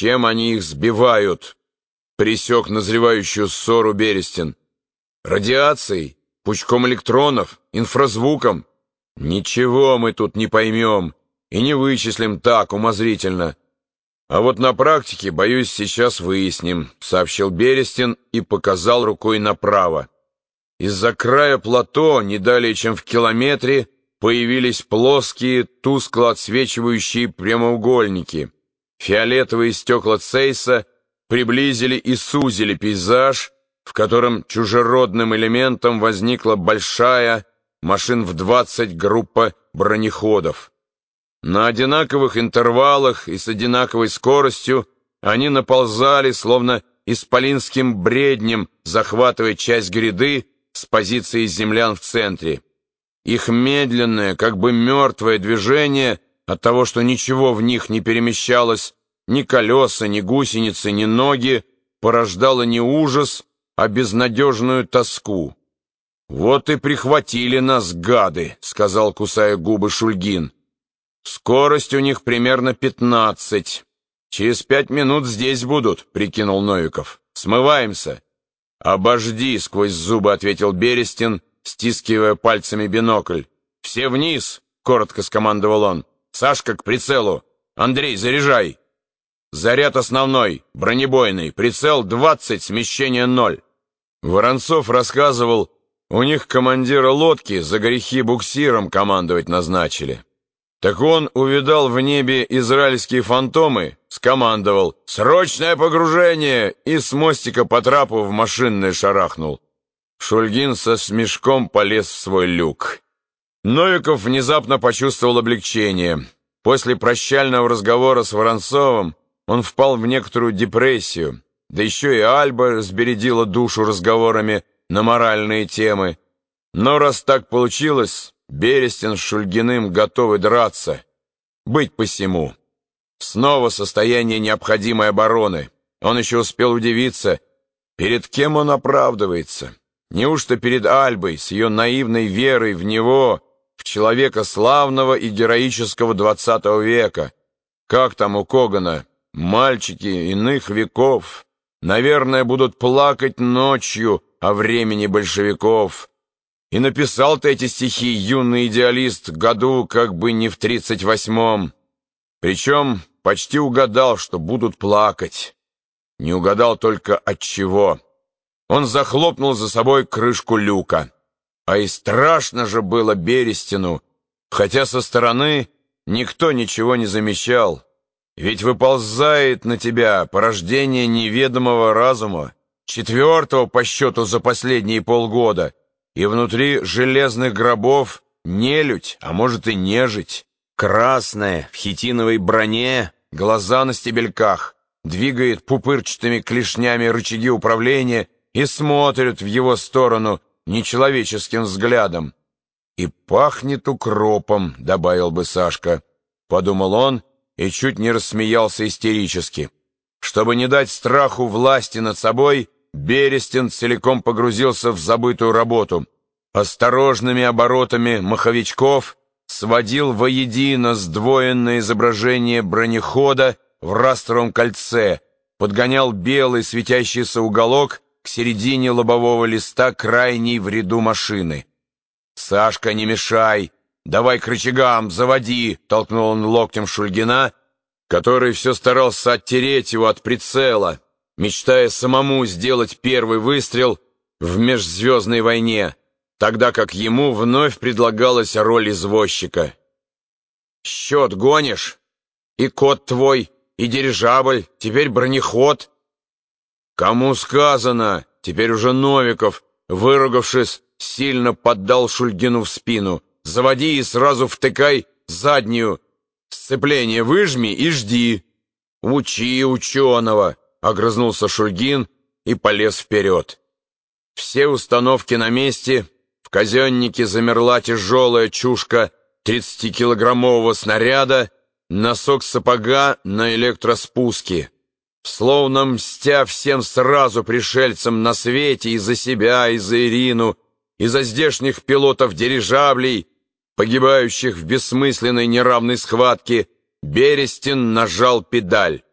Чем они их сбивают? Пресек назревающую ссору Берестин. Радиацией, пучком электронов, инфразвуком. Ничего мы тут не поймем и не вычислим так умозрительно. А вот на практике, боюсь, сейчас выясним, сообщил Берестин и показал рукой направо. Из-за края плато, не далее чем в километре, появились плоские, тускло отсвечивающие прямоугольники. Фиолетовые стекла Цейса приблизили и сузили пейзаж, в котором чужеродным элементом возникла большая, машин в 20 группа бронеходов. На одинаковых интервалах и с одинаковой скоростью они наползали, словно исполинским бреднем, захватывая часть гряды с позиции землян в центре. Их медленное, как бы мертвое движение от того, что ничего в них не перемещалось, ни колеса, ни гусеницы, ни ноги, порождало не ужас, а безнадежную тоску. «Вот и прихватили нас, гады», — сказал, кусая губы Шульгин. «Скорость у них примерно пятнадцать. Через пять минут здесь будут», — прикинул Новиков. «Смываемся». «Обожди», — сквозь зубы ответил Берестин, стискивая пальцами бинокль. «Все вниз», — коротко скомандовал он. «Сашка к прицелу. Андрей, заряжай». «Заряд основной, бронебойный, прицел двадцать, смещение ноль». Воронцов рассказывал, у них командира лодки за грехи буксиром командовать назначили. Так он увидал в небе израильские фантомы, скомандовал «Срочное погружение!» и с мостика по трапу в машинное шарахнул. Шульгин со смешком полез в свой люк. Новиков внезапно почувствовал облегчение. После прощального разговора с Воронцовым он впал в некоторую депрессию. Да еще и Альба сбередила душу разговорами на моральные темы. Но раз так получилось, Берестин с Шульгиным готовы драться. Быть посему. Снова состояние необходимой обороны. Он еще успел удивиться, перед кем он оправдывается. Неужто перед Альбой с ее наивной верой в него, в человека славного и героического двадцатого века? Как там у Когана? Мальчики иных веков наверное, будут плакать ночью о времени большевиков. И написал ты эти стихи, юный идеалист, году как бы не в тридцать восьмом. Причем почти угадал, что будут плакать. Не угадал только от чего. Он захлопнул за собой крышку люка. А и страшно же было Берестину, хотя со стороны никто ничего не замечал. Ведь выползает на тебя порождение неведомого разума, четвертого по счету за последние полгода, и внутри железных гробов нелюдь, а может и нежить, красная, в хитиновой броне, глаза на стебельках, двигает пупырчатыми клешнями рычаги управления и смотрит в его сторону нечеловеческим взглядом. «И пахнет укропом», — добавил бы Сашка. Подумал он и чуть не рассмеялся истерически. Чтобы не дать страху власти над собой, Берестин целиком погрузился в забытую работу. Осторожными оборотами маховичков сводил воедино сдвоенное изображение бронехода в растровом кольце, подгонял белый светящийся уголок к середине лобового листа крайней в ряду машины. «Сашка, не мешай!» «Давай к рычагам, заводи!» — толкнул он локтем Шульгина, который все старался оттереть его от прицела, мечтая самому сделать первый выстрел в межзвездной войне, тогда как ему вновь предлагалась роль извозчика. «Счет гонишь? И кот твой, и дирижабль, теперь бронеход?» «Кому сказано?» Теперь уже Новиков, выругавшись, сильно поддал Шульгину в спину — Заводи и сразу втыкай заднюю. Сцепление выжми и жди. Учи ученого, огрызнулся Шульгин и полез вперед. Все установки на месте. В казеннике замерла тяжелая чушка 30-килограммового снаряда, носок сапога на электроспуске. Словно мстя всем сразу пришельцам на свете и за себя, и за Ирину, и за здешних пилотов дирижаблей, погибающих в бессмысленной неравной схватке, Берестин нажал педаль.